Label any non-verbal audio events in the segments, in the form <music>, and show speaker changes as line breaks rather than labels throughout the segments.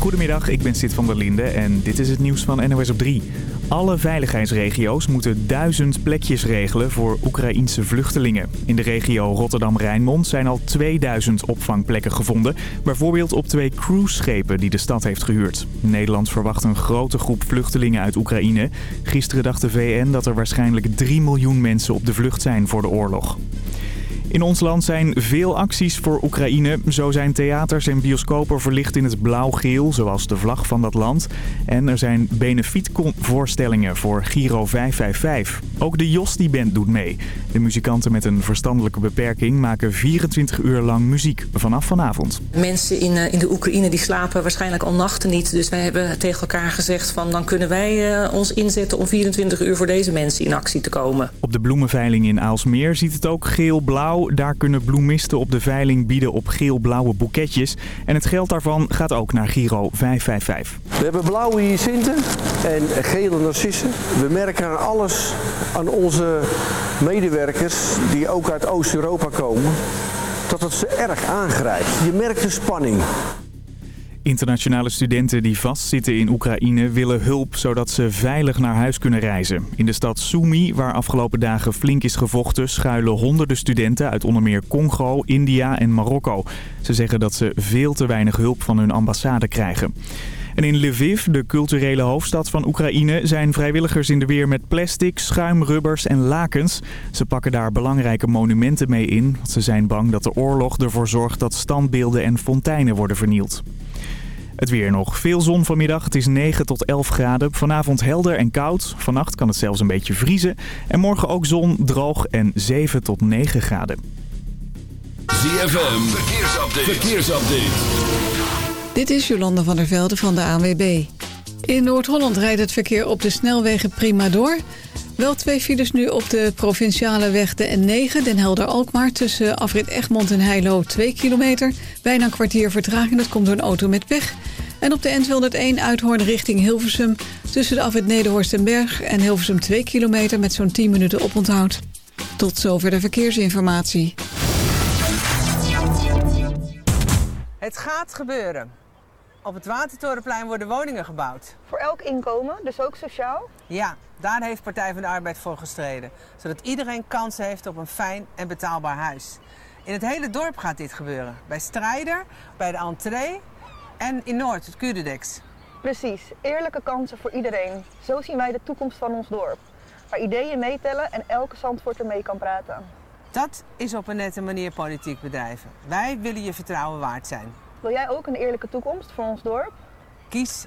Goedemiddag, ik ben Sid van der Linde en dit is het nieuws van NOS op 3. Alle veiligheidsregio's moeten duizend plekjes regelen voor Oekraïense vluchtelingen. In de regio Rotterdam-Rijnmond zijn al 2000 opvangplekken gevonden. Bijvoorbeeld op twee cruiseschepen die de stad heeft gehuurd. Nederland verwacht een grote groep vluchtelingen uit Oekraïne. Gisteren dacht de VN dat er waarschijnlijk 3 miljoen mensen op de vlucht zijn voor de oorlog. In ons land zijn veel acties voor Oekraïne. Zo zijn theaters en bioscopen verlicht in het blauw-geel, zoals de vlag van dat land. En er zijn benefietvoorstellingen voor Giro 555. Ook de Josti Band doet mee. De muzikanten met een verstandelijke beperking maken 24 uur lang muziek vanaf vanavond.
Mensen in, eh, in de Oekraïne die slapen waarschijnlijk al nachten niet. Dus wij hebben tegen elkaar gezegd van dan kunnen wij uh, ons inzetten om 24 uur voor deze mensen in actie te komen.
Op de bloemenveiling in Aalsmeer ziet het ook geel-blauw daar kunnen bloemisten op de veiling bieden op geel-blauwe boeketjes. En het geld daarvan gaat ook naar Giro 555.
We hebben blauwe hyacinten en gele narcissen. We merken aan alles aan onze medewerkers die ook uit Oost-Europa komen dat het ze erg aangrijpt. Je merkt de spanning.
Internationale studenten die vastzitten in Oekraïne willen hulp zodat ze veilig naar huis kunnen reizen. In de stad Sumy, waar afgelopen dagen flink is gevochten, schuilen honderden studenten uit onder meer Congo, India en Marokko. Ze zeggen dat ze veel te weinig hulp van hun ambassade krijgen. En in Lviv, de culturele hoofdstad van Oekraïne, zijn vrijwilligers in de weer met plastic, schuim, rubbers en lakens. Ze pakken daar belangrijke monumenten mee in. Want ze zijn bang dat de oorlog ervoor zorgt dat standbeelden en fonteinen worden vernield. Het weer nog. Veel zon vanmiddag. Het is 9 tot 11 graden. Vanavond helder en koud. Vannacht kan het zelfs een beetje vriezen. En morgen ook zon, droog en 7 tot 9 graden.
ZFM. Verkeersupdate. Verkeersupdate.
Dit is Jolanda van der Velde van de ANWB. In Noord-Holland rijdt het verkeer op de snelwegen prima door... Wel twee files nu op de provinciale weg de N9, Den Helder-Alkmaar... tussen afrit Egmond en Heilo 2 kilometer. Bijna een kwartier vertraging, dat komt door een auto met pech. En op de N201 Uithoorn richting Hilversum... tussen de afrit Nederhorst en Berg en Hilversum 2 kilometer... met zo'n 10 minuten oponthoud. Tot zover de verkeersinformatie.
Het gaat gebeuren. Op het Watertorenplein worden woningen gebouwd.
Voor elk inkomen, dus ook sociaal?
Ja, daar heeft Partij van de Arbeid voor gestreden. Zodat iedereen kans heeft op een fijn en betaalbaar huis. In het hele dorp gaat dit gebeuren. Bij Strijder, bij de entree en in Noord, het Curedex.
Precies, eerlijke kansen voor iedereen. Zo zien wij de toekomst van ons dorp. Waar ideeën meetellen en elke Zandvoort mee kan praten.
Dat is op een nette manier politiek bedrijven. Wij willen je vertrouwen waard zijn.
Wil jij ook een eerlijke toekomst voor ons dorp?
Kies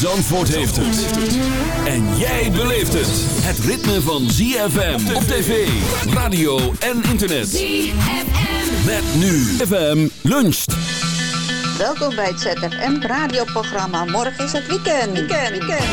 Zandvoort heeft het. En jij beleeft het. Het ritme van ZFM op tv, radio en internet. ZFM. Met nu FM luncht.
Welkom bij het ZFM radioprogramma. Morgen is het weekend. Weekend, weekend.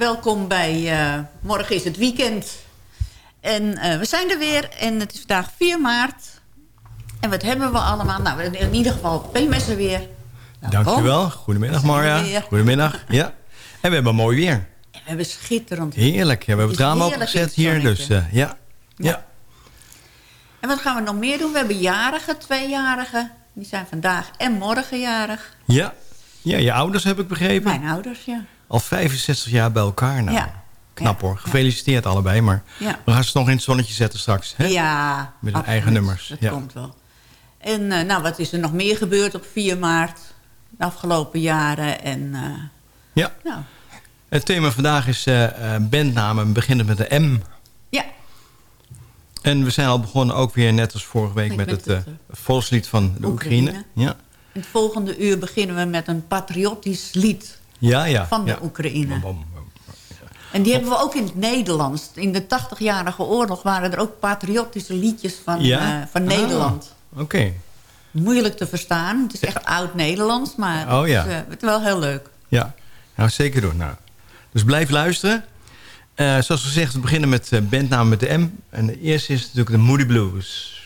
Welkom bij uh, Morgen is het weekend. En uh, we zijn er weer en het is vandaag 4 maart. En wat hebben we allemaal? Nou, in ieder geval Ben er weer.
Nou, Dankjewel. Goedemiddag Marja. Goedemiddag. Ja. En we hebben mooi weer. En
we hebben schitterend
Heerlijk. Ja, we hebben het raam opgezet hier. Dus uh, ja. ja.
En wat gaan we nog meer doen? We hebben jarigen, tweejarigen. Die zijn vandaag en morgen jarig.
Ja. Ja, je ouders heb ik begrepen.
Mijn ouders, ja.
Al 65 jaar bij elkaar nou. Ja. Knap hoor. Gefeliciteerd allebei. Maar we gaan ze nog in het zonnetje zetten straks. Hè?
Ja,
Met hun eigen nummers.
Dat ja. komt wel. En uh, nou, wat is er nog meer gebeurd op 4 maart? De afgelopen jaren. En, uh,
ja. Nou. Het thema vandaag is uh, bandnamen beginnen met de M.
Ja.
En we zijn al begonnen ook weer net als vorige week met, met, het, volkslied van de Oekraïne. Oekraïne. Ja.
In het volgende uur beginnen we met een patriotisch lied
ja, ja,
van de Oekraïne. En die hebben we ook in het Nederlands. In de 80-jarige oorlog waren er ook patriotische liedjes van, uh, van Nederland.
Ah, oké.
Moeilijk te verstaan. Het is echt oud-Nederlands, maar
oh, ja.
het, is, uh, het, is, wel heel leuk.
Ja, nou, zeker doen. Nou. Dus blijf luisteren. Uh, zoals gezegd, we beginnen met bandnaam met de M. En de eerste is natuurlijk de Moody Blues.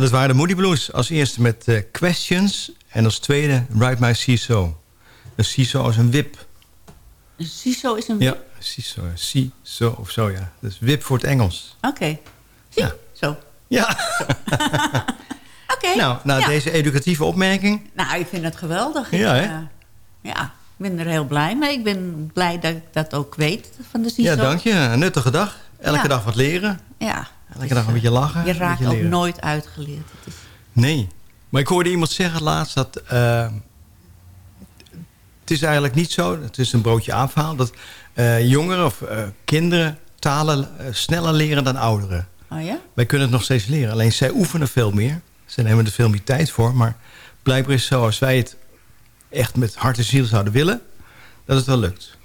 Ja, dat waren de Moody Blues. Als eerste met eh, Questions. En als tweede Ride My CISO. Een CISO is een wip.
Een CISO is een
Ja, CISO. CISO of zo, ja. Dus wip voor het Engels.
Oké. Zie, zo.
Ja. <laughs>
Oké.
Nou, na
ja.
deze educatieve opmerking...
Nou, ik vind het geweldig.
Ja,
ik, eh, ja, ik ben er heel blij mee. Ik ben blij dat ik dat ook weet van de CISO.
Ja, dank je. Een nuttige dag. Elke
Ja.
dag wat leren.
Ja.
Elke dag een beetje lachen.
Je raakt ook nooit uitgeleerd. Het is,
Nee. Maar ik hoorde iemand zeggen laatst dat... eh, het is eigenlijk niet zo, het is een broodje aanverhaal... dat eh, jongeren of eh, kinderen talen eh, sneller leren dan ouderen.
oh ja?
Wij kunnen het nog steeds leren. Alleen zij oefenen veel meer. Ze nemen er veel meer tijd voor. Maar blijkbaar is het zo, als wij het echt met hart en ziel zouden willen... dat het wel lukt.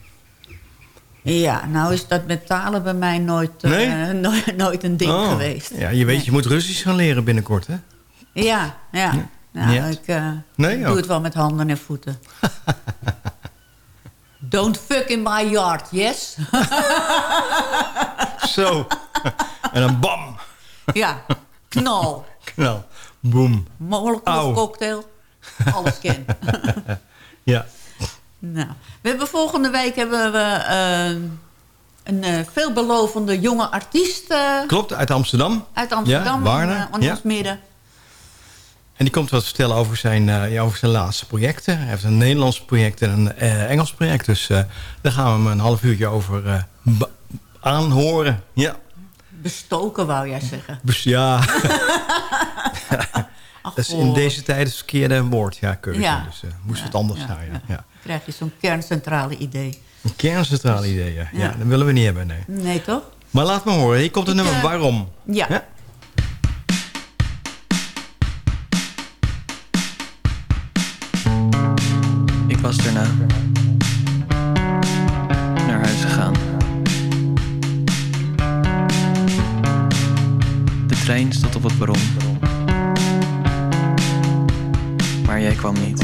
Ja, nou is dat met talen bij mij nooit, eh, <laughs> nooit, nooit een ding
Oh.
geweest.
Ja, je weet, je moet Russisch gaan leren binnenkort, hè?
Ja, ja. Nou,
Ja.
ik eh,
Nee,
doe het wel met handen en voeten. <laughs> Don't fuck in my yard, yes? <laughs>
Zo. en dan bam.
ja, knal.
Knal. Boom.
Mogelijk
Auw.
cocktail. Alles ken.
Ja.
Nou, we hebben volgende week hebben we eh, een eh, veelbelovende jonge artiest eh,
Klopt, uit Amsterdam.
uit Amsterdam
Ja, Warner.
in,
ja.
midden.
En die komt wat vertellen over zijn, ja, over zijn laatste projecten. Hij heeft een Nederlands project en een Engels project. Dus daar gaan we hem een half uurtje over aanhoren. Ja.
Bestoken, wou jij zeggen.
Ja. <laughs> dat is in
goh.
deze tijd het verkeerde woord, ja, keuze.
Ja.
Dus eh, moest het anders
ja,
zijn. Ja.
Dan krijg je zo'n kerncentrale idee.
Een kerncentrale idee, ja. ja. Dat willen we niet hebben, nee.
Nee, toch?
Maar laat me horen, hier komt het nummer
eh,
Waarom.
Ja.
Ja.
Ik was daarna naar huis gegaan. De trein stond op het perron. Maar jij kwam niet.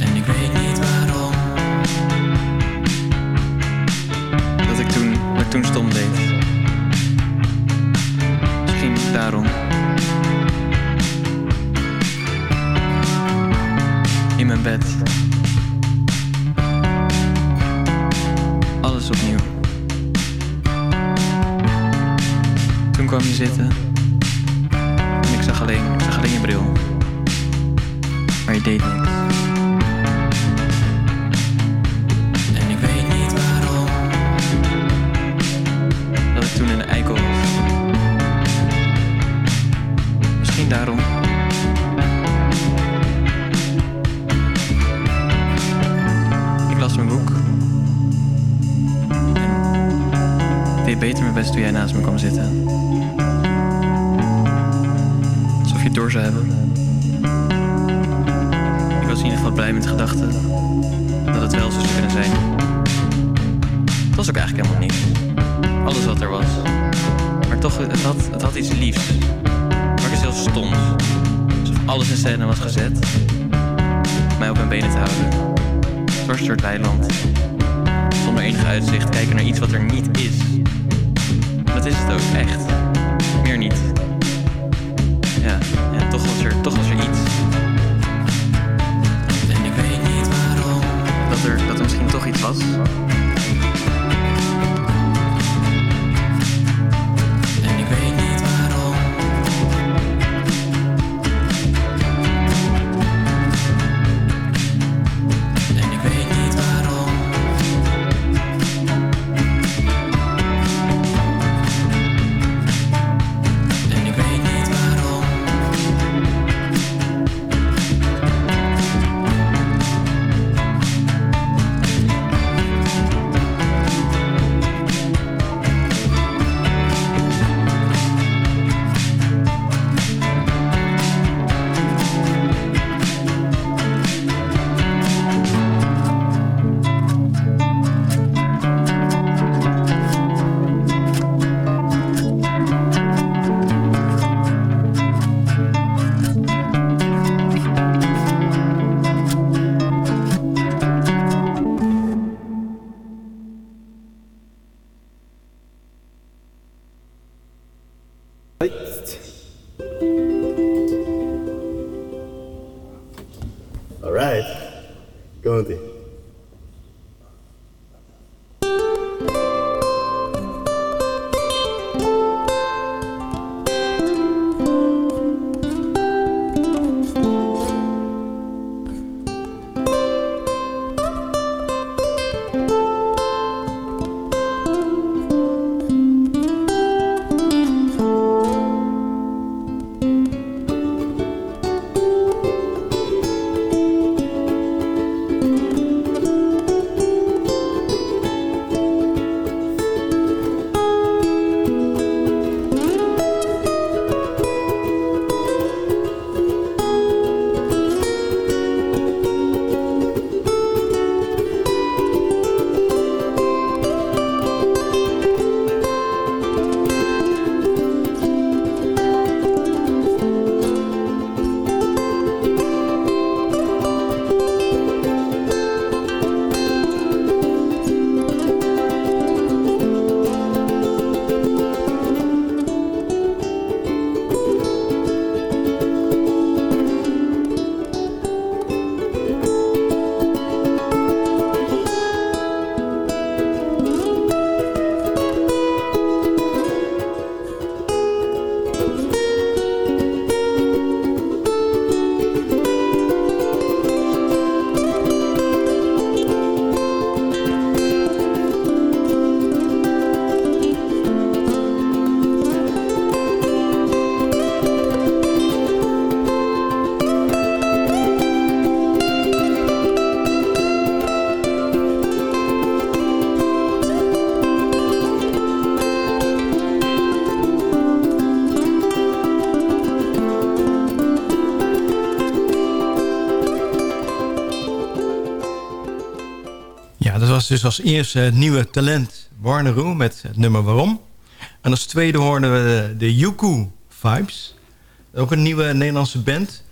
En ik weet niet waarom. Dat ik toen, dat ik toen stom deed. Misschien daarom. in mijn bed. Alles opnieuw. Toen kwam je zitten.
Dus als eerste het nieuwe talent Warner Room met het nummer Waarom. En als tweede hoorden we de, Yuku Vibes. Ook een nieuwe Nederlandse band.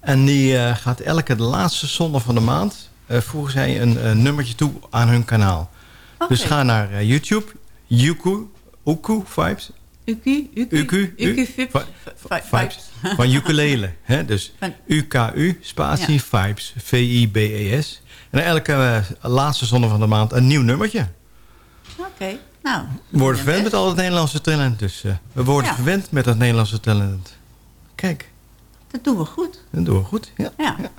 En die eh, gaat elke de laatste zondag van de maand... Uh, voegen zij een, een, nummertje toe aan hun kanaal. Okay. Dus ga naar YouTube. Yuku, Uku Vibes.
Uku, Uku,
Uku,
Uku
Vibes. Van ukulele. Hè? Dus U-K-U, spatie, ja. Vibes. V-I-B-E-S. En elke uh, laatste zondag van de maand een nieuw nummertje.
Oké, okay. nou.
We worden verwend met al het Nederlandse talent. Dus uh, we worden ja. verwend met het Nederlandse talent. Kijk.
Dat doen we goed.
Dat doen we goed, ja.
ja.
ja.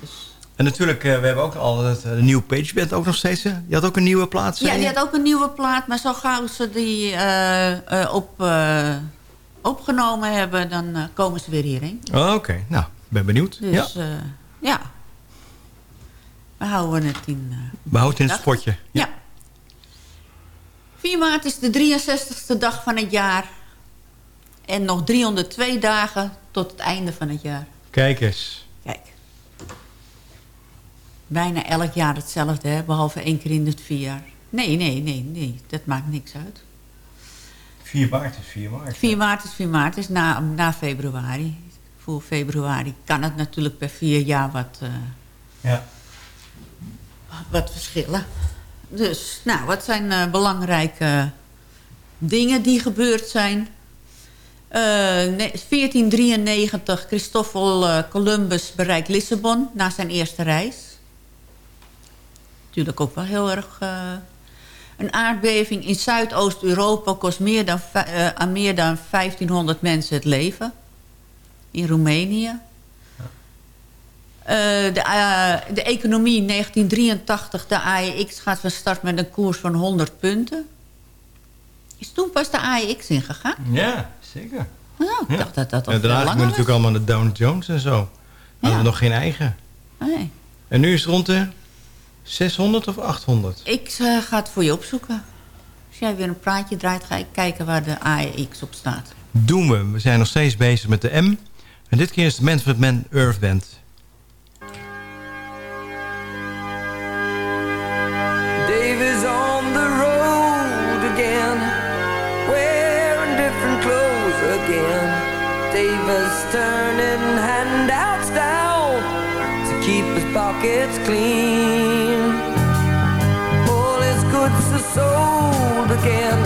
Dus. En natuurlijk, uh, we hebben ook al het nieuwe Page Band ook nog steeds. Hè? Die had ook een nieuwe plaat.
Ja, die had ook een nieuwe plaat. Maar zo gauw ze die op, opgenomen hebben, dan komen ze weer hierheen.
Oh, Oké, okay. nou, ben benieuwd.
Dus ja. ja. We houden het in... Uh,
We houden het in het spotje.
Ja. ja. 4 maart is de 63ste dag van het jaar. En nog 302 dagen tot het einde van het jaar.
Kijk eens.
Kijk. Bijna elk jaar hetzelfde, hè? behalve één keer in het vier jaar. Nee, nee, nee, nee. Dat maakt niks uit.
4 maart is 4 maart.
4 maart is 4 maart, is na, na februari. Voor februari kan het natuurlijk per vier jaar wat... Uh,
ja
wat verschillen. Dus, nou, wat zijn uh, belangrijke dingen die gebeurd zijn? Uh, 1493, Christoffel uh, Columbus bereikt Lissabon na zijn eerste reis. Natuurlijk ook wel heel erg... Een aardbeving in Zuidoost-Europa kost meer dan, aan meer dan 1500 mensen het leven. In Roemenië. Uh, de, uh, de economie in 1983, de AEX gaat van start met een koers van 100 punten. Is toen pas de AEX ingegaan?
Ja, zeker.
Nou, ik
ja.
dacht dat dat al
ja, Daarna gingen natuurlijk allemaal de Dow Jones en zo. Hadden we nog geen eigen.
Nee.
En nu is het rond de 600 of 800?
Ik uh, ga het voor je opzoeken. Als jij weer een praatje draait, ga ik kijken waar de AEX op staat.
Doen we. We zijn nog steeds bezig met de M. En dit keer is het Manfred Man Earth Band.
Davis turning handouts down to keep his pockets clean. All his goods are sold again.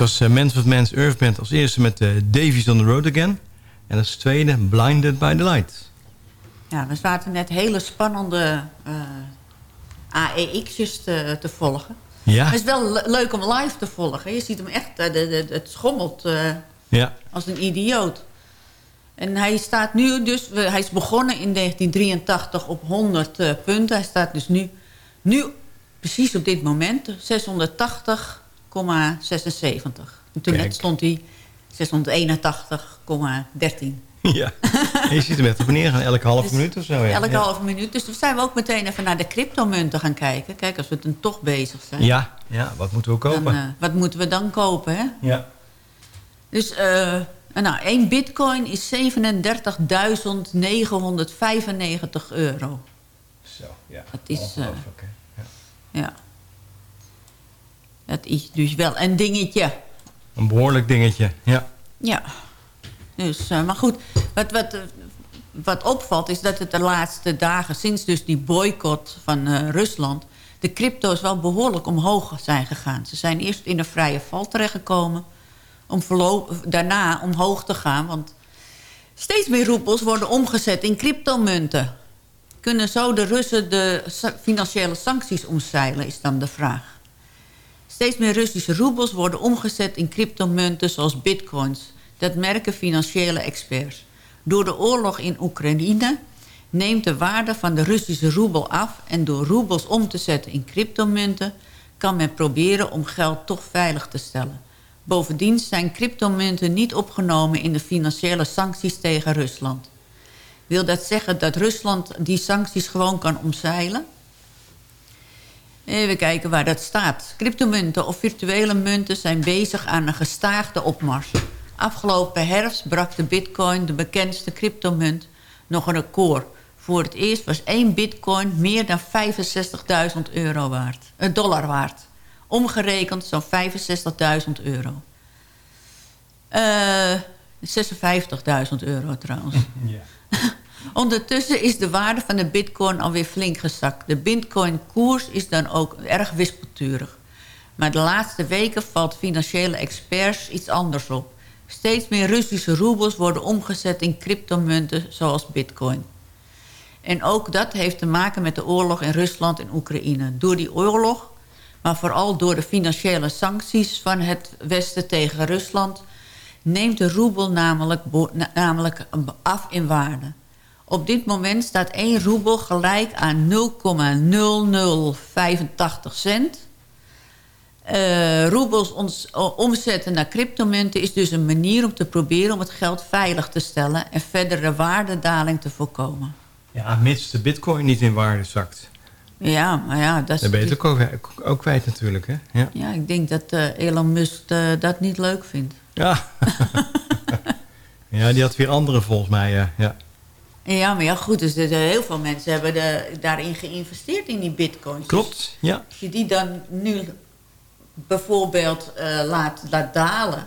was
uh, Mens of Man's Earthband als eerste met eh, Davies on the Road Again. En als tweede Blinded by the Light.
Ja, we zaten net hele spannende eh, AEX'jes te, te volgen.
Ja.
Het is wel leuk om live te volgen. Je ziet hem echt, het schommelt
ja.
als een idioot. En hij staat nu dus, hij is begonnen in 1983 op 100 punten. Hij staat dus nu, nu precies op dit moment, 680 en toen net stond hij 681,13.
Ja, en je ziet hem echt op neer gaan, elke half
Dus
minuut of zo. Ja.
Elke
ja.
halve minuut. Dus toen zijn we ook meteen even naar de cryptomunten gaan kijken. Kijk, als we dan toch bezig zijn.
Ja, ja, wat moeten we kopen?
Dan, eh, wat moeten we dan kopen, hè?
ja.
Dus, eh, nou, één bitcoin is 37.995 euro.
Zo, ja.
Dat is...
Ongelooflijk, hè.
ja. Dat is dus wel een dingetje.
Een behoorlijk dingetje, ja.
Ja. Dus, eh, maar goed, wat, wat, eh, wat opvalt is dat het de laatste dagen... sinds dus die boycott van eh, Rusland... de crypto's wel behoorlijk omhoog zijn gegaan. Ze zijn eerst in een vrije val terechtgekomen... om daarna omhoog te gaan. Want steeds meer roepels worden omgezet in cryptomunten. Kunnen zo de Russen de financiële sancties omzeilen, is dan de vraag. Steeds meer Russische roebels worden omgezet in cryptomunten zoals bitcoins. Dat merken financiële experts. Door de oorlog in Oekraïne neemt de waarde van de Russische roebel af... en door roebels om te zetten in cryptomunten... kan men proberen om geld toch veilig te stellen. Bovendien zijn cryptomunten niet opgenomen in de financiële sancties tegen Rusland. Wil dat zeggen dat Rusland die sancties gewoon kan omzeilen? Even kijken waar dat staat. Cryptomunten of virtuele munten zijn bezig aan een gestaagde opmars. Afgelopen herfst brak de bitcoin, de bekendste cryptomunt, nog een record. Voor het eerst was één bitcoin meer dan 65.000 euro waard. Een dollar waard. Omgerekend zo'n 65.000 euro. Eh 56.000 euro trouwens. <laughs> <laughs> Ondertussen is de waarde van de bitcoin alweer flink gezakt. De bitcoin-koers is dan ook erg wispelturig. Maar de laatste weken valt financiële experts iets anders op. Steeds meer Russische roebels worden omgezet in cryptomunten zoals bitcoin. En ook dat heeft te maken met de oorlog in Rusland en Oekraïne. Door die oorlog, maar vooral door de financiële sancties van het Westen tegen Rusland... neemt de roebel namelijk, namelijk af in waarde. Op dit moment staat 1 roebel gelijk aan 0,0085 cent. Eh, roebels ons, omzetten naar cryptomunten is dus een manier om te proberen om het geld veilig te stellen en verdere waardedaling te voorkomen.
Ja, mits de bitcoin niet in waarde zakt.
Ja, maar ja, dat is...
Dan ben je het ook, ook, kwijt natuurlijk, hè? Ja.
Ja, ik denk dat eh, Elon Musk eh, dat niet leuk vindt.
Ja. <laughs> <laughs> ja, die had weer andere volgens mij, ja. Ja.
Maar ja, goed, dus er- heel veel mensen hebben de, daarin geïnvesteerd in die bitcoins.
Klopt, ja.
Als je die dan nu bijvoorbeeld eh, laat, laat dalen...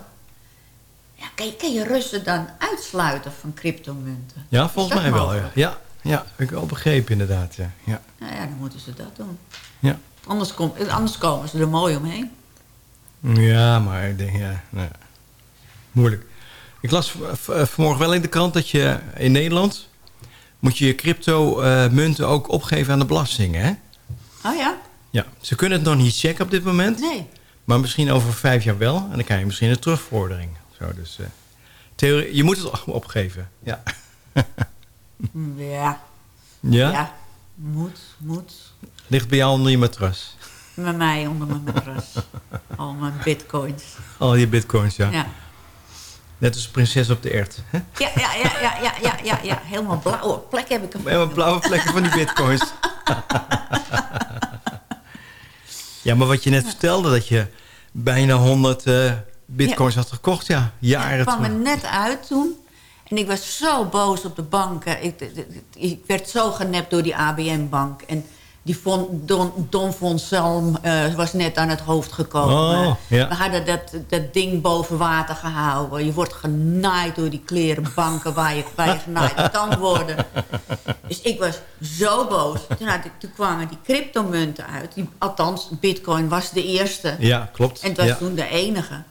Ja, kan, je, kan je Russen dan uitsluiten van cryptomunten?
Ja, volgens mij wel, ja. Ja, ja heb ik wel begrepen inderdaad, ja. ja.
Nou ja, dan moeten ze dat doen.
Ja.
Anders, kom, anders komen ze er mooi omheen.
Ja, maar ik denk, ja, nou ja. moeilijk. Ik las v- vanmorgen wel in de krant dat je in Nederland... moet je je crypto-munten ook opgeven aan de belasting, hè?
Oh ja?
Ja, ze kunnen het nog niet checken op dit moment.
Nee.
Maar misschien over vijf jaar wel. En dan krijg je misschien een terugvordering. Zo, dus, eh, theorie, je moet het opgeven, ja.
Mm, Ja.
Ja?
Moet, moet.
Ligt bij jou onder je matras.
Bij mij onder mijn matras. Al mijn bitcoins.
Al je bitcoins, ja.
Ja.
Net als prinses op de ert. Hè?
Ja, ja, ja, ja, ja, ja, ja, ja. Helemaal blauwe plek heb ik.
Helemaal blauwe plekken van die bitcoins. ja, maar wat je net vertelde, dat je bijna 100 eh, bitcoins had gekocht, ja. Jaren
Ik kwam er net uit toen. En ik was zo boos op de banken. Ik, ik- ik werd zo genept door die ABN-bank. En die von, Don, Don von eh, was net aan het hoofd gekomen.
Oh, ja.
We hadden dat, dat ding boven water gehouden. Je wordt genaaid door die klerenbanken waar je, waar je genaaid kan worden. <laughs> Dus ik was zo boos. Toen, had ik, toen kwamen die cryptomunten uit. Die, althans, bitcoin was de eerste.
Ja, klopt.
En het was
Ja.
toen de enige.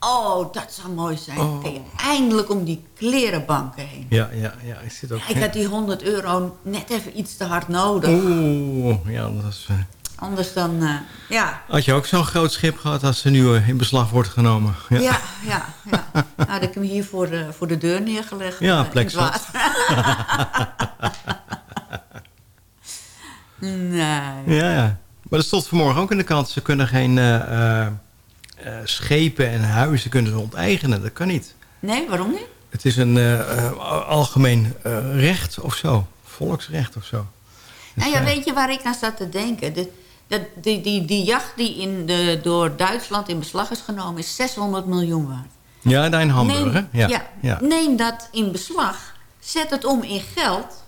Oh, dat zou mooi zijn.
Oh.
Eindelijk om die klerenbanken heen.
Ja, ja, ja. Ik zit ook...
Ik had die 100 euro net even iets te hard nodig.
Oeh, ja, dat is... eh,
Anders dan, eh, ja.
Had je ook zo'n groot schip gehad als ze nu eh, in beslag wordt genomen?
Ja, ja, ja. Nou, had ik hem hier voor de, voor de deur neergelegd.
Ja,
in
plek zat. <laughs>
nee.
Ja, ja. Maar dat stond vanmorgen ook in de krant. Ze kunnen geen schepen en huizen kunnen ze onteigenen. Dat kan niet.
Nee, waarom niet?
Het is een eh, eh, algemeen eh, recht of zo. Volksrecht of zo.
Nou ja, weet je waar ik aan zat te denken? De, dat, die, die, die jacht die in de, door Duitsland in beslag is genomen... is 600 miljoen waard.
Ja, daar in Hamburg, hè?
Neem,
Ja.
ja,
ja.
neem dat in beslag. Zet het om in geld.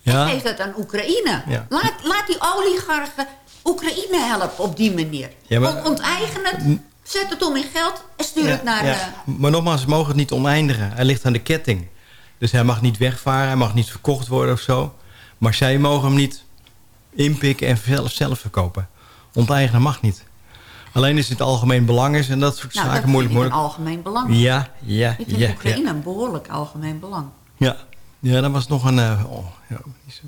Ja.
Geef dat aan Oekraïne. Laat, laat die oligarchen Oekraïne helpen op die manier.
Ja, maar-
Ont- Onteigen het, zet het om in geld en stuur het naar...
Ja.
eh,
Maar nogmaals, ze mogen het niet oneindigen. Hij ligt aan de ketting. Dus hij mag niet wegvaren, hij mag niet verkocht worden of zo. Maar zij mogen hem niet inpikken en zelf, zelf verkopen. Onteigenen mag niet. Alleen is het algemeen belang is en dat soort
nou,
zaken
dat
moeilijk. moeilijk.
algemeen belang.
Ja, ja,
Ik vind
ja,
Oekraïne
ja.
een behoorlijk algemeen belang.
Ja, ja dat was nog een... eh, oh, ja, niet zo.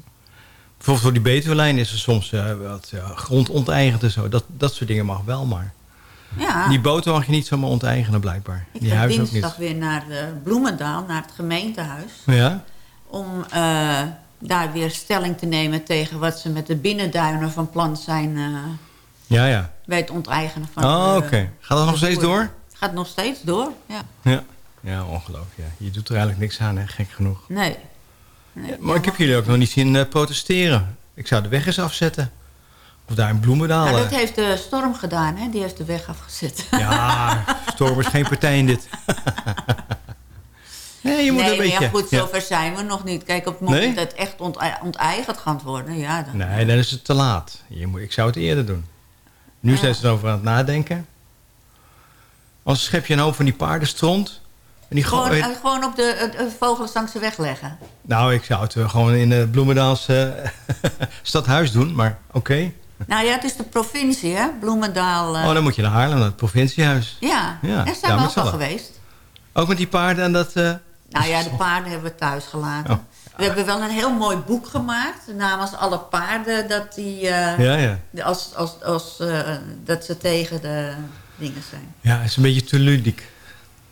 Bijvoorbeeld voor die Betuwelijn is er soms eh, wat ja, grond onteigend en zo. Dat, dat soort dingen mag wel, maar...
Ja.
Die boten mag je niet zomaar onteigenen, blijkbaar.
Ik
die
ga
huizen ook
dinsdag
niet.
weer naar eh, Bloemendaal, naar het gemeentehuis.
Ja?
Om eh, daar weer stelling te nemen tegen wat ze met de binnenduinen van plan zijn...
Ja, ja.
bij het onteigenen van...
Oh, oké. Gaat dat nog steeds door?
Het gaat nog steeds door, ja.
Ja. Ja, ongelooflijk. Ja. Je doet er eigenlijk niks aan, hè? gek genoeg.
Nee. Nee.
Maar ik heb jullie ook nog niet zien eh, protesteren. Ik zou de weg eens afzetten. Of daar in Bloemendaal.
Nou,
eh.
dat heeft de storm gedaan, hè? Die heeft de weg afgezet.
Ja, <laughs> Storm is geen partij in dit. nee, je moet
nee,
een beetje...
ja, goed,
Ja.
zover zijn we nog niet. Kijk, op het moment
Nee?
dat het echt onte- onteigend gaat worden, ja, dan...
Nee, dan is het te laat. Je moet, ik zou het eerder doen. Nu zijn ze erover aan het nadenken. Anders schep je een hoop van die paardenstront. En die
Gewoon,
gooi-
eh, gewoon op de, het vogels langs de weg leggen.
Nou, ik zou het eh, gewoon in het Bloemendaals eh, <laughs> stadhuis doen, maar oké.
Nou ja, het is de provincie, hè? Bloemendaal. eh,
Oh, dan moet je naar Haarlem, naar het provinciehuis.
Ja,
Ja,
daar
ja,
zijn we
met
ook al geweest.
Ook met die paarden en dat... eh,
Nou ja, <laughs> de paarden hebben we thuis gelaten.
Oh.
We hebben wel een heel mooi boek gemaakt namens alle paarden dat die eh,
Ja, ja.
als, als, als eh, dat ze tegen de dingen zijn.
Ja, het is een beetje te ludiek.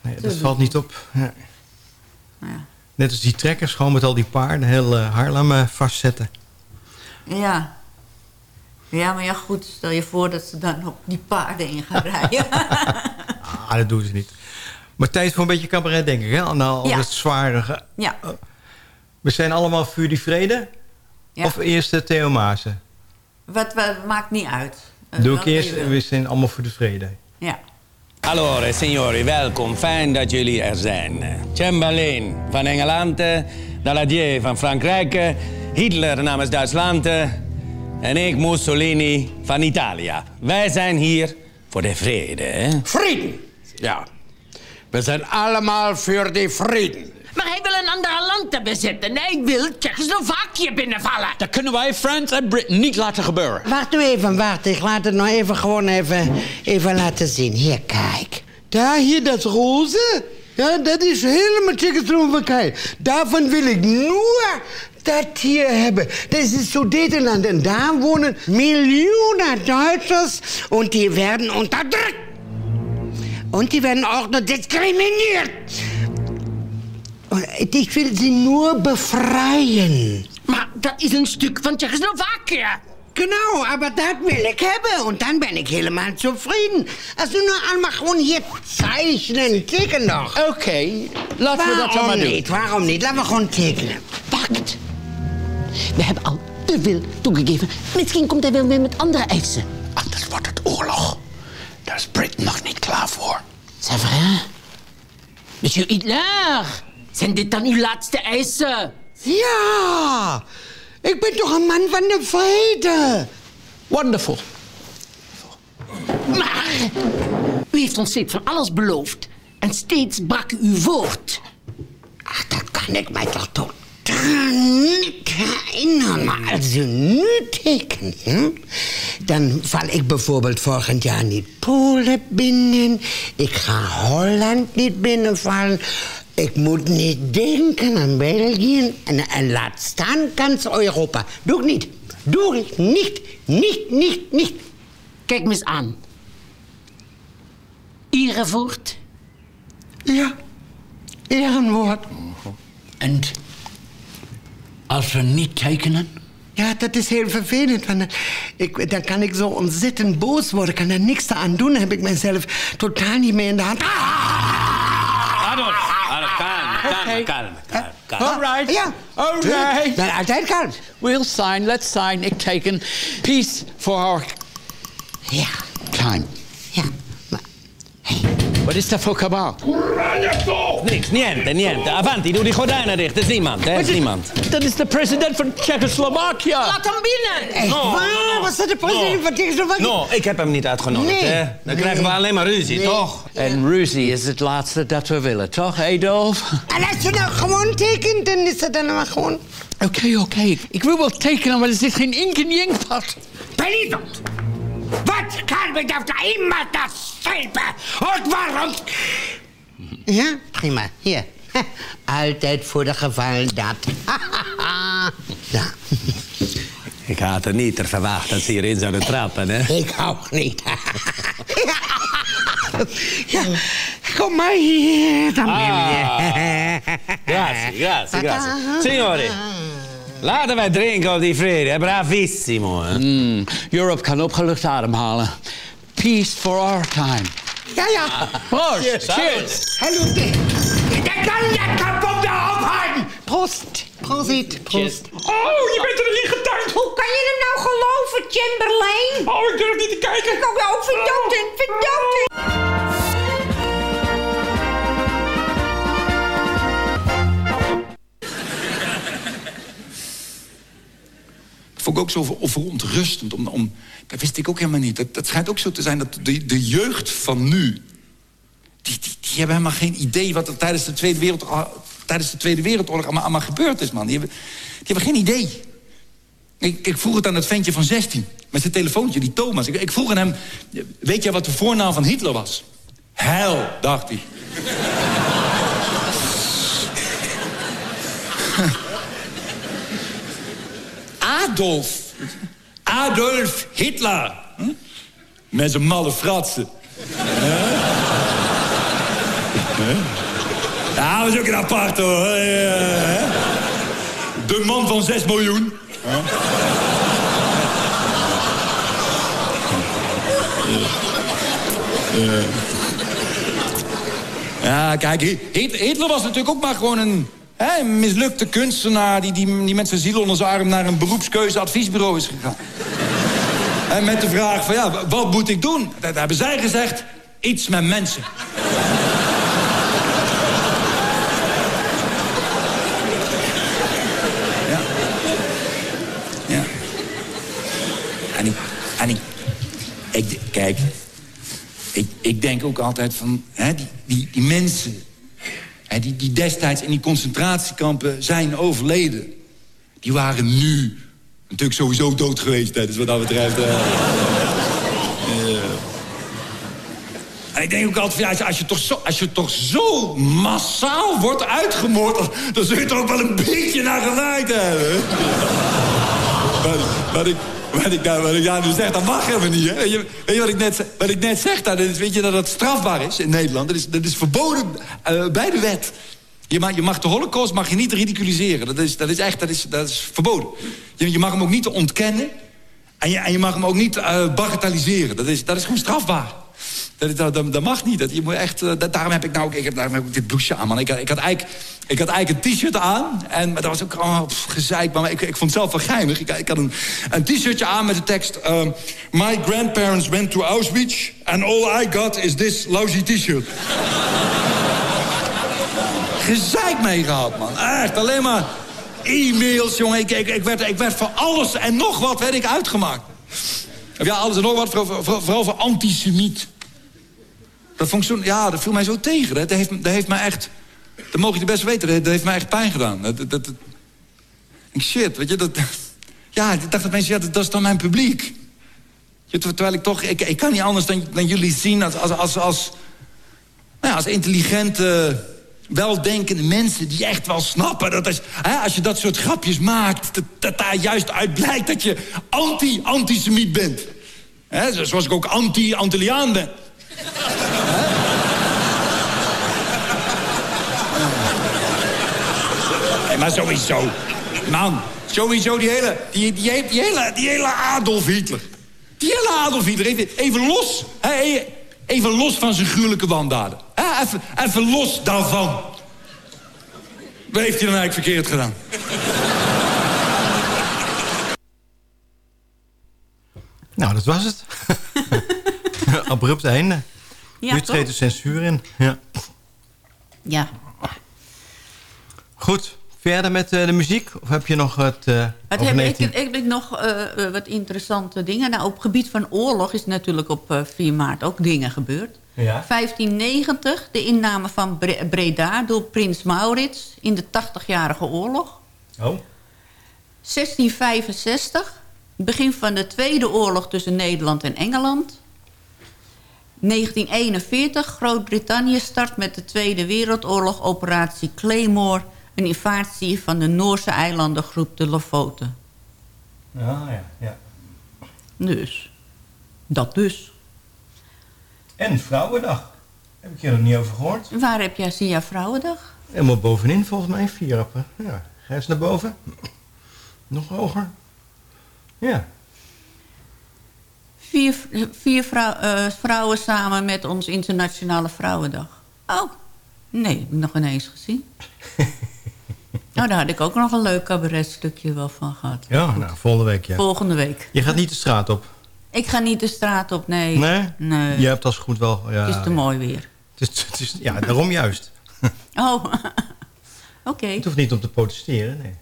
Nee, dat valt niet op. Ja.
Ja.
Net als die trekkers, gewoon met al die paarden heel eh, Haarlem eh, vastzetten.
Ja. Ja, maar ja, goed. Stel je voor dat ze dan op die paarden in gaan rijden. <laughs>
Ah, dat doen ze niet. Maar tijd voor een beetje cabaret, denk ik. Hè? Nou, al
Ja.
het zware... ge-
ja.
We zijn allemaal voor die vrede?
Ja.
Of eerst eh, Theo Maassen?
Wat, wat maakt niet uit. Eh,
Doe ik eerst, we zijn allemaal voor de vrede.
Ja.
Allora, signori, welkom. Fijn dat jullie er zijn. Chamberlain van Engeland, Daladier van Frankrijk, Hitler namens Duitsland en ik Mussolini van Italië. Wij zijn hier voor de vrede, hè?
Frieden. Ja. We zijn allemaal voor de vrede.
Maar hij wil een land bezetten. Hij wil Tsjechoslowakije binnenvallen.
Dat kunnen wij Frans en Britain niet laten gebeuren.
Wacht nu even, wacht. Ik laat het nog even gewoon even, even laten zien. Hier, kijk. Daar, hier, dat roze. Ja, dat is helemaal Tsjechoslowakije. Daarvan wil ik nur dat hier hebben. Dat is het Sudetenland. En daar wonen miljoenen Duitsers. En die werden onderdrukt. En die werden ook nog discrimineerd. Ik wil ze nur befreien.
Maar dat is een stuk van Tsjechoslowakije.
Genau, aber dat wil ik hebben. En dan ben ik helemaal zufrieden. Als we nou allemaal gewoon hier zeichnen, teken nog.
Oké, laten we dat dan maar
Waarom
doen.
niet? Waarom niet? Laten we gewoon tekenen.
Wacht. We hebben al te veel toegegeven. Misschien komt hij wel weer met andere eisen.
Anders wordt het oorlog. Daar is Britain nog niet klaar voor.
C'est vrai? Monsieur Hitler, zijn dit dan uw laatste eisen?
Ja, ik ben toch een man van de vrede.
Wonderful.
Maar u heeft ons steeds van alles beloofd. En steeds brak u uw woord.
Ach, dat kan ik mij toch totaal niet herinneren. Maar als u nu tekent, hm, dan val ik bijvoorbeeld volgend jaar niet Polen binnen. Ik ga Holland niet binnenvallen. Ik moet niet denken aan België en, en laat staan kans Europa. Doe ik niet. Doe ik niet. Niet, niet, niet.
Kijk me eens aan. Erevoort?
Ja, ehrenwoord.
En als we niet tekenen?
Ja, dat is heel vervelend. Want ik, dan kan ik zo ontzettend boos worden. Kan er niks aan doen. Dan heb ik mezelf totaal niet meer in de hand.
Adolf, Adolf, kalm, kalm, kalm, kalm, uh, kalm.
All right.
Ja.
All
Tuurlijk.
right.
Ben kalm.
We'll sign. Let's sign. Ik teken peace for our
Ja.
time. Wat is dat voor kabaal?
Niks, niente, niente. Avanti, doe die gordijnen dicht. Er is niemand, hè? Er is niemand.
Dat is de president van Tsjechoslowakije.
Laat hem binnen. Echt
No,
waar?
no, no.
Was dat de president
No.
van Tsjechoslowakije?
No, ik heb hem niet uitgenodigd,
Nee.
hè? Dan krijgen we alleen maar ruzie,
Nee.
toch?
En ruzie is het laatste dat we willen, toch, Adolf?
En als je nou gewoon tekent, dan is het dan maar gewoon...
Oké, oké. Ik wil wel tekenen, maar er zit geen ink in die inkpad.
Benito! Wat kan ik dat immer dasselbe? Und waarom... Ja, prima. Hier. <laughs> Altijd voor de geval dat. <laughs> ja.
Ik had er niet verwacht dat ze hierin zouden trappen, hè?
Ik ook niet. <laughs> ja, kom maar hier, dan ben je.
Grazie, grazie, grazie. Signori, laten wij drinken op die vrede. Bravissimo, hè?
Mm, Europe kan opgelucht ademhalen. Peace for our time.
Ja, ja.
Proost.
Cheers.
Cheers.
Hallo, ik kan lekker op de ophouden. Proost, proost, proost.
Oh, je bent er niet getuigd.
Hoe kan je hem nou geloven, Chamberlain?
Oh, ik durf niet te kijken.
Ik ook nou verdoten,
vond ik ook zo ver- verontrustend. Om, om, dat wist ik ook helemaal niet. Dat, dat schijnt ook zo te zijn dat de, de jeugd van nu... Die, die, die hebben helemaal geen idee wat er tijdens de Tweede Wereldoorlog, tijdens de Tweede Wereldoorlog allemaal, allemaal gebeurd is, man. Die hebben, die hebben geen idee. Ik, ik vroeg het aan het ventje van 16, met zijn telefoontje, die Thomas. Ik, ik vroeg aan hem, weet jij wat de voornaam van Hitler was? Hel, dacht hij. Adolf. Adolf Hitler. Hm? Met zijn malle fratsen. Ja, dat was ook een apart hoor. De man van 6 miljoen. Ja. Kijk, Hit- Hitler was natuurlijk ook maar gewoon een, een mislukte kunstenaar... Die, die, die met zijn ziel onder zijn arm naar een beroepskeuzeadviesbureau is gegaan. <laughs> en met de vraag van, ja, wat moet ik doen? Dat hebben zij gezegd, iets met mensen. ja. Ja. En ik, en ik, ik, kijk, ik, ik denk ook altijd van, hè, die, die, die mensen... Hè, die, die destijds in die concentratiekampen zijn overleden... die waren nu natuurlijk sowieso dood geweest. Hè, dus wat dat betreft... eh, eh. En ik denk ook altijd, van, ja, als, je, toch zo, als je toch zo massaal wordt uitgemoord... dan, dan zul je er ook wel een beetje naar genaaid hebben. Maar, maar ik, wat ik, nou, wat ik nou nu zeg, dat mag helemaal niet. Hè? Weet, je, weet wat ik net, wat ik net zeg? Weet je dat dat strafbaar is in Nederland? Dat is, dat is verboden eh, bij de wet. Je mag, je mag de holocaust mag je niet ridiculiseren. Dat is, dat is echt dat is, dat is verboden. Je, je mag hem ook niet ontkennen. En je, en je mag hem ook niet eh bagatelliseren. Dat is, dat is gewoon strafbaar. Dat, dat, dat, mag niet. Dat, je moet echt, eh, dat, daarom heb ik nou ook, ik heb, daarom dit blouseje aan, man. Ik, had- ik had eigenlijk, ik had eigenlijk een t-shirt aan. En maar dat was ook oh, pff, gezeik. Maar ik, ik vond het zelf wel geinig. Ik, ik had een, een t-shirtje aan met de tekst... ehm, My grandparents went to Auschwitz... and all I got is this lousy t-shirt. <laughs> gezeik mee gehad, man. Echt, alleen maar e-mails, jongen. Ik, ik, werd, ik werd voor alles en nog wat werd ik uitgemaakt. Ja, alles en nog wat, vooral, vooral, vooral voor antisemiet. Dat zo, ja, dat viel mij zo tegen. Dat heeft, dat heeft mij echt, dat mogen jullie best weten, dat, heeft mij echt pijn gedaan. Dat, dat, shit, weet je, dat... <laughs> Ja, ik dacht dat mensen, ja, dat, is dan mijn publiek. Je, terwijl ik toch, ik, kan niet anders dan, dan jullie zien als, als, als, als, nou als intelligente, weldenkende mensen die echt wel snappen. Dat is, hè, als je dat soort grapjes maakt, dat, daar juist uit blijkt dat je anti-antisemiet bent. Hè, zo- zoals ik ook anti-Antilliaan ben. Hey, maar sowieso. Man, Sowieso die hele, die, die, die, die hele, die hele Adolf Hitler. Die hele Adolf Hitler, even, even los. Even los van zijn gruwelijke wandaden. Even, even los daarvan. Wat heeft hij dan eigenlijk verkeerd gedaan?
Nou, dat was het. <laughs> <laughs> Abrupt einde.
Ja,
nu treedt de censuur in. Ja.
Ja.
Goed, verder met eh, de muziek? Of heb je nog het... eh
Het heb,
19?
ik, ik heb nog eh, wat interessante dingen. Nou, op het gebied van oorlog is natuurlijk op eh, 4 maart ook dingen gebeurd.
Ja.
1590, de inname van Bre- Breda door prins Maurits in de 80-jarige oorlog.
Oh.
1665, het begin van de Tweede Oorlog tussen Nederland en Engeland. 1941, Groot-Brittannië start met de Tweede Wereldoorlog operatie Claymore... een invasie van de Noorse eilandengroep de Lofoten.
Ah, ja, ja.
Dus, dat dus.
En Vrouwendag. Heb ik je er nog niet over gehoord?
Waar heb jij Sia Vrouwendag?
Helemaal bovenin volgens mij, vier appen. Ja. Ga eens naar boven. Nog hoger. Ja.
Vier, eh, vrouwen samen met ons Internationale Vrouwendag. Oh, nee, nog ineens gezien. <laughs> nou, daar had ik ook nog een leuk cabaretstukje wel van gehad.
Ja, nou, volgende week, ja.
Volgende week.
Je gaat niet de straat op?
Ik ga niet de straat op, nee.
Nee?
Nee.
Je hebt als goed wel... Ja,
Het is te mooi weer.
Het is, het is, ja, daarom juist.
Oh, <laughs> <laughs> oké.
Het hoeft niet om te protesteren, nee.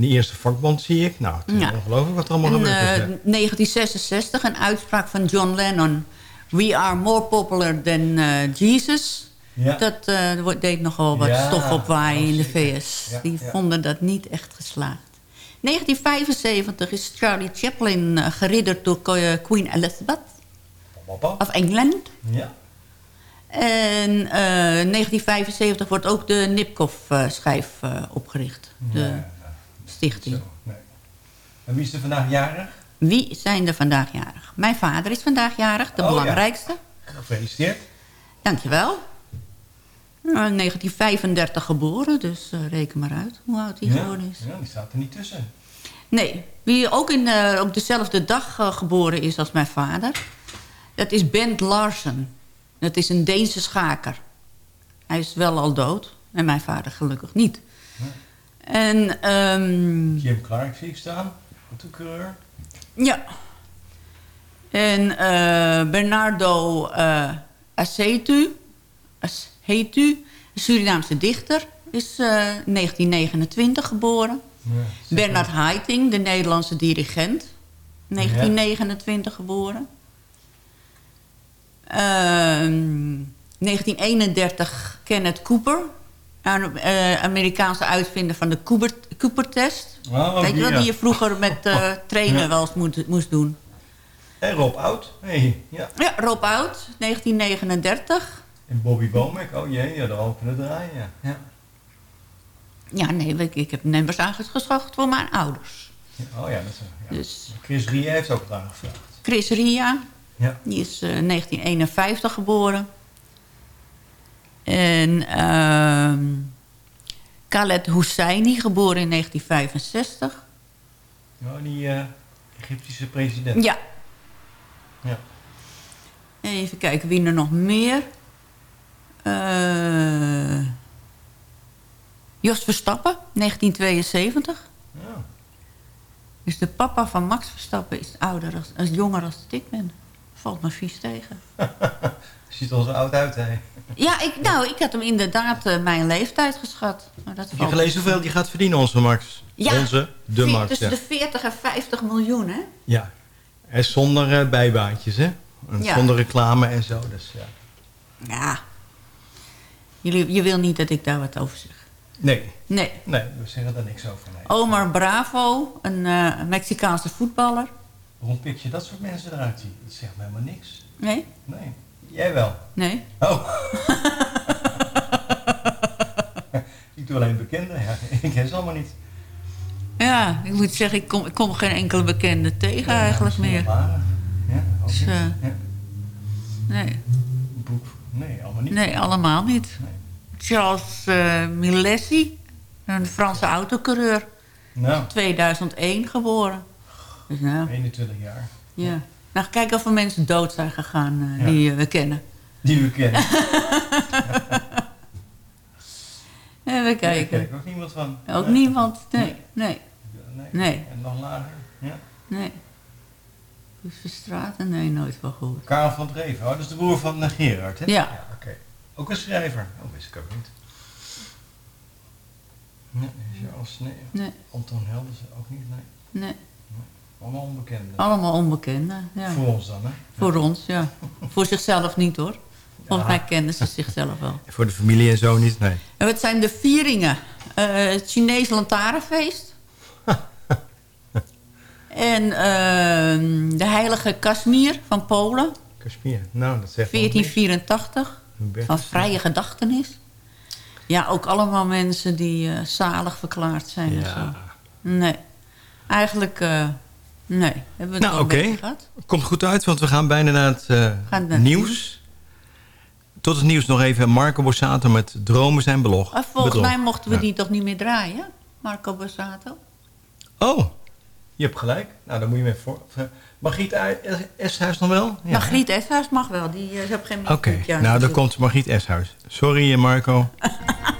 De eerste vakbond zie ik. Nou, het is
Ja.
ongelooflijk wat er allemaal
In
is.
eh,
ja.
1966 een uitspraak van John Lennon. We are more popular than eh, Jesus.
Ja.
Dat eh, deed nogal wat
Ja,
stof opwaaien in de VS.
Ja,
Die
ja.
vonden dat niet echt geslaagd. 1975 is Charlie Chaplin geridderd door Queen Elizabeth of Engeland.
Ja.
En eh, 1975 wordt ook de Nipkoff-schijf eh, opgericht. De
Ja,
stichting.
Nee. En wie is er vandaag jarig?
Wie zijn er vandaag jarig? Mijn vader is vandaag jarig, de
Oh, ja.
belangrijkste.
Gefeliciteerd.
Dankjewel. Nou, 1935 geboren, dus eh, reken maar uit hoe oud hij
ja.
geworden is.
Ja, die staat er niet tussen.
Nee, wie ook in, eh, op dezelfde dag eh, geboren is als mijn vader... dat is Bent Larsen. Dat is een Deense schaker. Hij is wel al dood. En mijn vader gelukkig niet. En ehm,
Jim Clark zie ik staan. Autocoureur.
ja. En eh, Bernardo eh Acetu, Acetu, Surinaamse dichter, is eh 1929 geboren. Bernard Haitink, de Nederlandse dirigent. 1929 geboren. Ehm, 1931 Kenneth Cooper. Een eh, Amerikaanse uitvinder van de Cooper- Cooper-test. Weet je
die,
wel, die je vroeger met <laughs> eh, trainen
Ja.
wel eens moet, moest doen.
En Rob Oud. Hey, ja.
Ja, Rob Oud, 1939.
En Bobby Womack. Oh jee, ja, de al kunnen draaien. Ja. Ja.
Ja, nee, ik, ik heb nummers aangeschaft voor mijn ouders.
Oh ja, dat is... Ja.
Dus
Chris Rie heeft ook wat aangevraagd.
Chris Ria,
Ja.
die is eh, 1951 geboren. En ehm Khaled Hosseini, geboren in 1965.
Oh, die eh, Egyptische president.
Ja.
Ja.
Even kijken, wie er nog meer? Eh Jos Verstappen, 1972.
Ja.
Dus de papa van Max Verstappen is ouder als, als jonger als ik ben. Valt me vies tegen. <laughs>
Ziet er al zo oud uit, hè.
Ja, ik, nou, ik had hem inderdaad eh, mijn leeftijd geschat. Maar dat
Heb je gelezen hoeveel die gaat verdienen, onze Max?
Ja.
Onze, de Max,
Tussen
ja.
de 40 en 50 miljoen, hè?
Ja. En zonder eh, bijbaantjes, hè? En
Ja.
Zonder reclame en zo, dus ja.
Ja. Jullie, je wil niet dat ik daar wat over zeg.
Nee.
Nee.
Nee, we zeggen daar niks over. Nee.
Omar Bravo, een eh, Mexicaanse voetballer.
Waarom pik je dat soort mensen eruit? Die- Dat zegt me helemaal niks.
Nee?
Nee. Jij wel?
Nee.
Oh. <laughs> ik doe alleen bekenden. Ja. <laughs> Ik ken ze allemaal niet.
Ja, ik moet zeggen, ik kom, ik kom geen enkele bekende tegen
Ja,
eigenlijk meer.
Ja, ook
Dus, eh,
Ja.
nee.
Boek. Nee, allemaal niet.
nee, allemaal niet. Charles eh Milesi, een Franse autocoureur.
Nou.
2001 geboren. Dus nou,
21 jaar.
ja. Nou, kijk of er mensen dood zijn gegaan eh, die we kennen.
Die we kennen. <laughs>
Even kijken.
ook niemand van.
Ook
Nee.
niemand? Nee, nee.
Nee.
Nee.
En nog lager? Ja.
Nee. Guus Verstraeten? Nee, nooit van gehoord.
Karel van Dreven. Oh, dat is de broer van eh, Gerard, hè?
Ja.
oké. Ook een schrijver. Oh, wist ik ook niet. Nee, Charles, nee.
Nee.
Anton Helders ook niet, nee.
Nee.
Allemaal onbekende.
Allemaal onbekenden. Ja.
Voor ons dan, hè?
Voor ons, ja. <laughs> Voor zichzelf niet hoor. Volgens mij kennen ze zichzelf wel.
Voor de familie en zo niet, nee.
En wat zijn de vieringen? Eh, het Chinees lantaarnfeest. <laughs> en ehm, de heilige Kashmir van Polen.
Kashmir. Nou, dat zegt wel niks.
1484.
Hubertus.
Van vrije gedachtenis. Ja, ook allemaal mensen die eh, zalig verklaard zijn en
Ja.
zo. Nee. Eigenlijk, eh, nee. Hebben we het
Nou, oké. Komt goed uit, want we gaan bijna naar het eh,
Gaan naar het
nieuws. Tot het nieuws nog even Marco Borsato met Dromen zijn belog.
Maar volgens
bedrog.
mij mochten we
Ja.
die toch niet meer draaien? Marco Borsato?
Oh, je hebt gelijk. Nou, dan moet je me voor... eh, Margriet I- Eshuis nog wel? Ja.
Margriet Eshuis mag wel. Die uh, heeft geen
Oké, nou dan komt Margriet Eshuis. Sorry eh, Marco. <laughs>